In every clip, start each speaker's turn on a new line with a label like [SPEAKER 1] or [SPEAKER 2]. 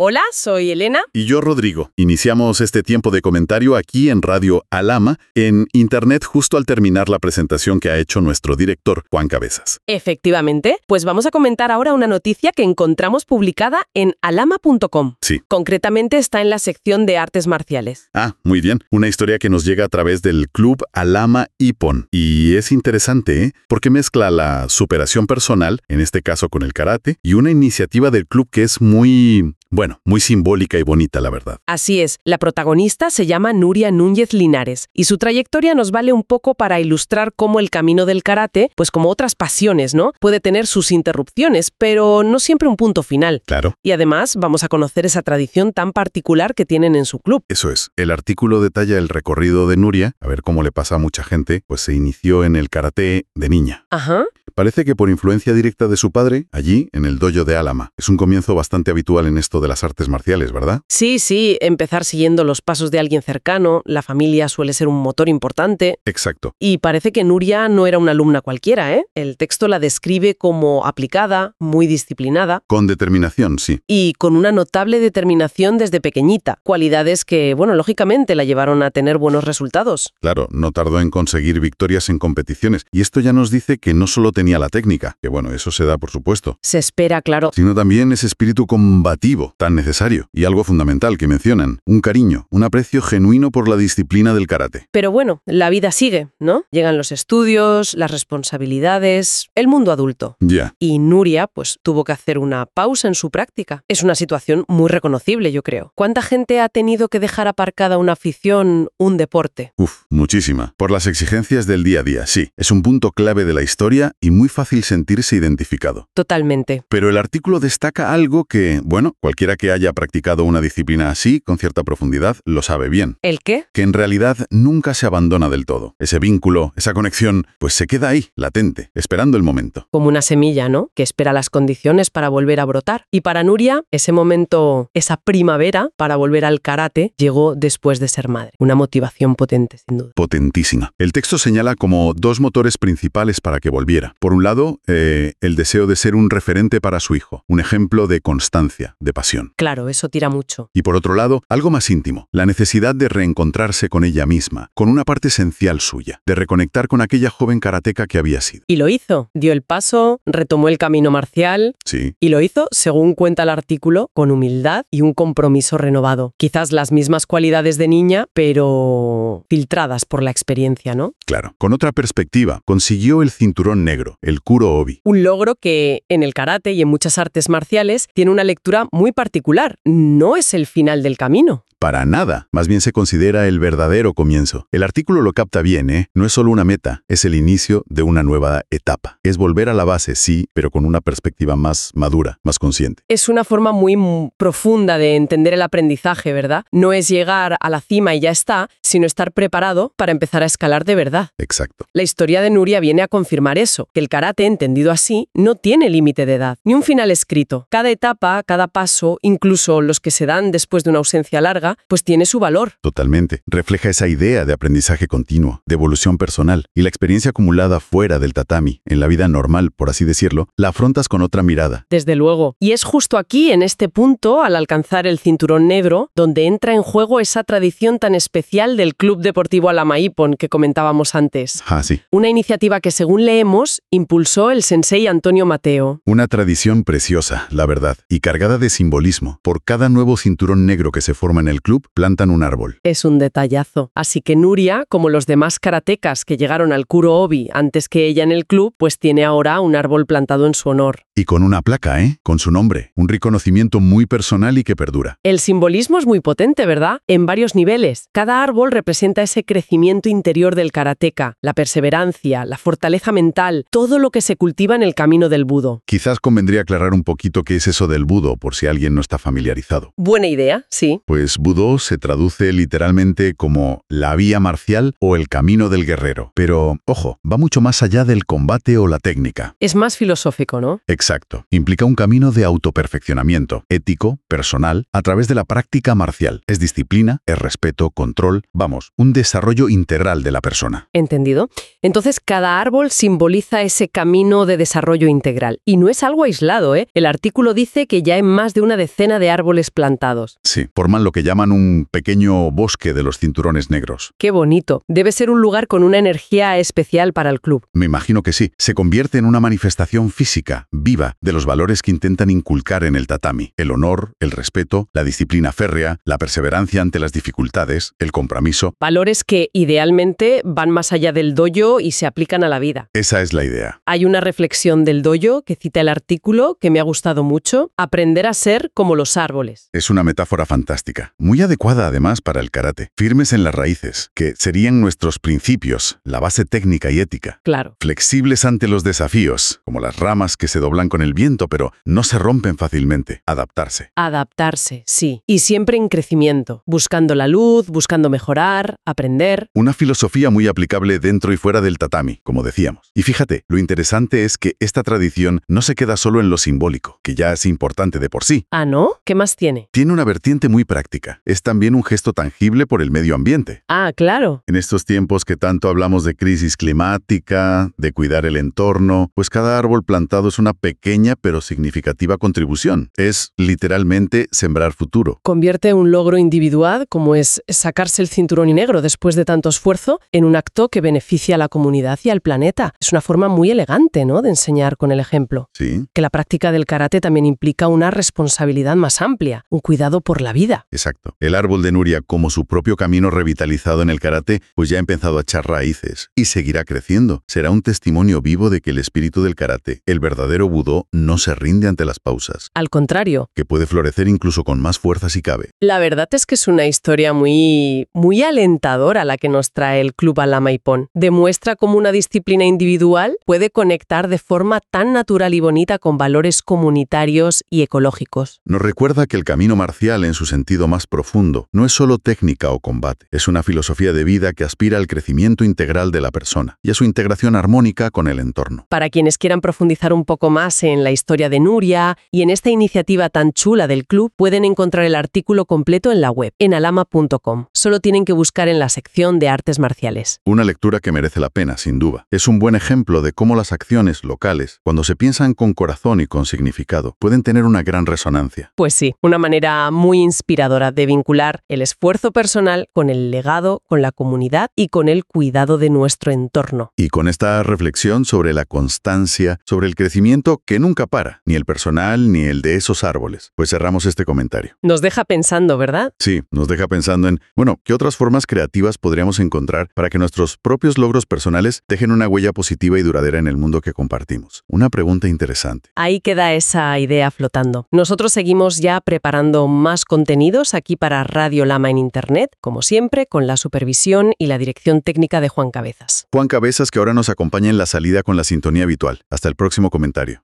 [SPEAKER 1] Hola, soy Elena.
[SPEAKER 2] Y yo, Rodrigo. Iniciamos este tiempo de comentario aquí en Radio Alama, en Internet, justo al terminar la presentación que ha hecho nuestro director, Juan Cabezas.
[SPEAKER 1] Efectivamente, pues vamos a comentar ahora una noticia que encontramos publicada en alama.com.
[SPEAKER 2] Sí.
[SPEAKER 1] Concretamente está en la sección de artes marciales.
[SPEAKER 2] Ah, muy bien. Una historia que nos llega a través del Club Alama Ipon. Y es interesante, ¿eh? Porque mezcla la superación personal, en este caso con el karate, y una iniciativa del club que es muy bueno, muy simbólica y bonita, la verdad.
[SPEAKER 1] Así es, la protagonista se llama Nuria Núñez Linares y su trayectoria nos vale un poco para ilustrar cómo el camino del karate, pues como otras pasiones, ¿no? Puede tener sus interrupciones, pero no siempre un punto final.
[SPEAKER 2] Claro.
[SPEAKER 1] Y además vamos a conocer esa tradición tan particular que tienen en su club.
[SPEAKER 2] Eso es. El artículo detalla el recorrido de Nuria, a ver cómo le pasa a mucha gente, pues se inició en el karate de niña.
[SPEAKER 1] Ajá.
[SPEAKER 2] Parece que por influencia directa de su padre, allí, en el dojo de Álama. Es un comienzo bastante habitual en esto de las artes marciales, ¿verdad?
[SPEAKER 1] Sí, sí, empezar siguiendo los pasos de alguien cercano, la familia suele ser un motor importante.
[SPEAKER 2] Exacto.
[SPEAKER 1] Y parece que Nuria no era una alumna cualquiera, ¿eh? El texto la describe como aplicada, muy disciplinada.
[SPEAKER 2] Con determinación, sí.
[SPEAKER 1] Y con una notable determinación desde pequeñita, cualidades que, bueno, lógicamente la llevaron a tener buenos resultados.
[SPEAKER 2] Claro, no tardó en conseguir victorias en competiciones. Y esto ya nos dice que no solo tenía la técnica, que bueno, eso se da por supuesto,
[SPEAKER 1] Se espera, claro.
[SPEAKER 2] sino también ese espíritu combativo tan necesario y algo fundamental que mencionan, un cariño, un aprecio genuino por la disciplina del karate.
[SPEAKER 1] Pero bueno, la vida sigue, ¿no? Llegan los estudios, las responsabilidades, el mundo adulto.
[SPEAKER 2] Ya,
[SPEAKER 1] Y Nuria, pues, tuvo que hacer una pausa en su práctica. Es una situación muy reconocible, yo creo. ¿Cuánta gente ha tenido que dejar aparcada una afición, un deporte?
[SPEAKER 2] uf, muchísima. Por las exigencias del día a día, sí. Es un punto clave de la historia y muy fácil sentirse identificado.
[SPEAKER 1] Totalmente.
[SPEAKER 2] Pero el artículo destaca algo que, bueno, cualquiera que haya practicado una disciplina así, con cierta profundidad, lo sabe bien.
[SPEAKER 1] ¿El qué?
[SPEAKER 2] que en realidad nunca se abandona del todo. Ese vínculo, esa conexión, pues se queda ahí, latente, esperando el momento.
[SPEAKER 1] Como una semilla, ¿no? Que espera las condiciones para volver a brotar. Y para Nuria, ese momento, esa primavera para volver al karate, llegó después de ser madre. Una motivación potente, sin duda.
[SPEAKER 2] Potentísima. El texto señala como dos motores principales para que volviera. Por un lado, eh, el deseo de ser un referente para su hijo, un ejemplo de constancia, de pasión.
[SPEAKER 1] Claro, eso tira mucho.
[SPEAKER 2] Y por otro lado, algo más íntimo, la necesidad de reencontrarse con ella misma, con una parte esencial suya, de reconectar con aquella joven karateca que había sido.
[SPEAKER 1] Y lo hizo. Dio el paso, retomó el camino marcial,
[SPEAKER 2] Sí,
[SPEAKER 1] Y lo hizo, según cuenta el artículo, con humildad y un compromiso renovado. Quizás las mismas cualidades de niña, pero filtradas por la experiencia, ¿no?
[SPEAKER 2] claro. Con otra perspectiva, consiguió el cinturón negro, el Kuro Obi.
[SPEAKER 1] Un logro que en el karate y en muchas artes marciales tiene una lectura muy particular. No es el final del camino.
[SPEAKER 2] Para nada, más bien se considera el verdadero comienzo. El artículo lo capta bien, ¿eh? No es solo una meta, es el inicio de una nueva etapa. Es volver a la base, sí, pero con una perspectiva más madura, más consciente.
[SPEAKER 1] Es una forma muy profunda de entender el aprendizaje, ¿verdad? No es llegar a la cima y ya está, sino estar preparado para empezar a escalar de verdad.
[SPEAKER 2] Exacto.
[SPEAKER 1] La historia de Nuria viene a confirmar eso, que el karate, entendido así, no tiene límite de edad, ni un final escrito. Cada etapa, cada paso, incluso los que se dan después de una ausencia larga, pues tiene su valor.
[SPEAKER 2] Totalmente. Refleja esa idea de aprendizaje continuo, de evolución personal, y la experiencia acumulada fuera del tatami, en la vida normal, por así decirlo, la afrontas con otra mirada.
[SPEAKER 1] Desde luego. Y es justo aquí, en este punto, al alcanzar el cinturón negro, donde entra en juego esa tradición tan especial del Club Deportivo Alamaipon que comentábamos antes.
[SPEAKER 2] Ah, sí.
[SPEAKER 1] Una iniciativa que, según leemos, impulsó el sensei Antonio Mateo.
[SPEAKER 2] Una tradición preciosa, la verdad, y cargada de simbolismo. Por cada nuevo cinturón negro que se forma en el club, plantan un árbol.
[SPEAKER 1] Es un detallazo. Así que Nuria, como los demás karatecas que llegaron al Kuro Obi antes que ella en el club, pues tiene ahora un árbol plantado en su honor.
[SPEAKER 2] Y con una placa, ¿eh? Con su nombre. Un reconocimiento muy personal y que perdura.
[SPEAKER 1] El simbolismo es muy potente, ¿verdad? En varios niveles. Cada árbol representa ese crecimiento interior del karateca, la perseverancia, la fortaleza mental, todo lo que se cultiva en el camino del budo.
[SPEAKER 2] Quizás convendría aclarar un poquito qué es eso del budo, por si alguien no está familiarizado.
[SPEAKER 1] Buena idea, sí.
[SPEAKER 2] Pues Budó se traduce literalmente como la vía marcial o el camino del guerrero. Pero, ojo, va mucho más allá del combate o la técnica.
[SPEAKER 1] Es más filosófico, ¿no?
[SPEAKER 2] Exacto. Implica un camino de autoperfeccionamiento, ético, personal, a través de la práctica marcial. Es disciplina, es respeto, control, vamos, un desarrollo integral de la persona.
[SPEAKER 1] Entendido. Entonces, cada árbol simboliza ese camino de desarrollo integral. Y no es algo aislado, ¿eh? El artículo dice que ya hay más de una decena de árboles plantados.
[SPEAKER 2] Sí, forman lo que llaman un pequeño bosque de los cinturones negros.
[SPEAKER 1] Qué bonito. Debe ser un lugar con una energía especial para el club.
[SPEAKER 2] Me imagino que sí. Se convierte en una manifestación física, viva, de los valores que intentan inculcar en el tatami. El honor, el respeto, la disciplina férrea, la perseverancia ante las dificultades, el compromiso.
[SPEAKER 1] Valores que idealmente van más allá del doyo y se aplican a la vida.
[SPEAKER 2] Esa es la idea.
[SPEAKER 1] Hay una reflexión del doyo que cita el artículo que me ha gustado mucho, aprender a ser como los árboles.
[SPEAKER 2] Es una metáfora fantástica, muy adecuada además para el karate. Firmes en las raíces, que serían nuestros principios, la base técnica y ética.
[SPEAKER 1] Claro.
[SPEAKER 2] Flexibles ante los desafíos, como las ramas que se doblan con el viento, pero no se rompen fácilmente. Adaptarse.
[SPEAKER 1] Adaptarse, sí. Y siempre en crecimiento, buscando la luz, buscando mejorar, aprender.
[SPEAKER 2] Una filosofía muy aplicable dentro y fuera del tatami, como decíamos. Y fíjate, lo interesante es que esta tradición no se queda solo en lo simbólico, que ya es importante de por sí.
[SPEAKER 1] Ah, ¿no? ¿Qué más tiene?
[SPEAKER 2] Tiene una vertiente muy práctica. Es también un gesto tangible por el medio ambiente.
[SPEAKER 1] Ah, claro.
[SPEAKER 2] En estos tiempos que tanto hablamos de crisis climática, de cuidar el entorno, pues cada árbol plantado es una pequeña pero significativa contribución. Es literalmente sembrar futuro.
[SPEAKER 1] Convierte un logro individual, como es sacarse el cinturón y negro después de tanto esfuerzo, en un acto que beneficia a la comunidad y al planeta. Es una forma muy elegante, ¿no?, de enseñar con el ejemplo.
[SPEAKER 2] Sí,
[SPEAKER 1] Que la práctica del karate también implica una responsabilidad más amplia, un cuidado por la vida.
[SPEAKER 2] exacto. El árbol de Nuria, como su propio camino revitalizado en el karate, pues ya ha empezado a echar raíces y seguirá creciendo. Será un testimonio vivo de que el espíritu del karate, el verdadero budó, no se rinde ante las pausas,
[SPEAKER 1] Al contrario,
[SPEAKER 2] que puede florecer incluso con más fuerza si cabe.
[SPEAKER 1] la verdad es que es una historia muy, muy alentadora la que nos trae el Club Alama Ipón. Demuestra cómo una disciplina individual puede conectar de forma tan natural y bonita con valores comunitarios y ecológicos.
[SPEAKER 2] Nos recuerda que el camino marcial en su sentido más profundo no es solo técnica o combate, es una filosofía de vida que aspira al crecimiento integral de la persona y a su integración armónica con el entorno.
[SPEAKER 1] Para quienes quieran profundizar un poco más en la historia de Nuria y en esta iniciativa tan chula del club, pueden encontrar el artículo completo en la web, en alama.com. Solo tienen que buscar en la sección de artes marciales.
[SPEAKER 2] Una lectura que merece la pena, sin duda. Es un buen ejemplo de cómo las acciones locales, cuando se piensan con corazón y con significado, pueden tener una gran resonancia.
[SPEAKER 1] Pues sí, una manera muy inspiradora de vincular el esfuerzo personal con el legado, con la comunidad y con el cuidado de nuestro entorno.
[SPEAKER 2] Y con esta reflexión sobre la constancia, sobre el crecimiento que nunca para, ni el personal ni el de esos árboles, pues cerramos este comentario.
[SPEAKER 1] Nos deja pensando, ¿verdad?
[SPEAKER 2] Sí, nos deja pensando en, bueno, ¿qué otras formas creativas podríamos encontrar para que nuestros propios logros personales dejen una huella positiva y duradera en el mundo que compartimos? Una pregunta interesante.
[SPEAKER 1] Ahí queda esa idea flotando. Nosotros seguimos ya preparando más contenidos aquí para Radio Lama en Internet, como siempre, con la supervisión y la dirección técnica de Juan Cabezas.
[SPEAKER 2] Juan Cabezas que ahora nos acompaña en la salida con la sintonía habitual. Hasta el próximo comentario.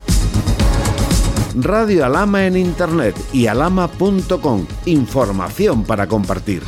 [SPEAKER 3] Radio Alama en Internet y alama.com. Información para compartir.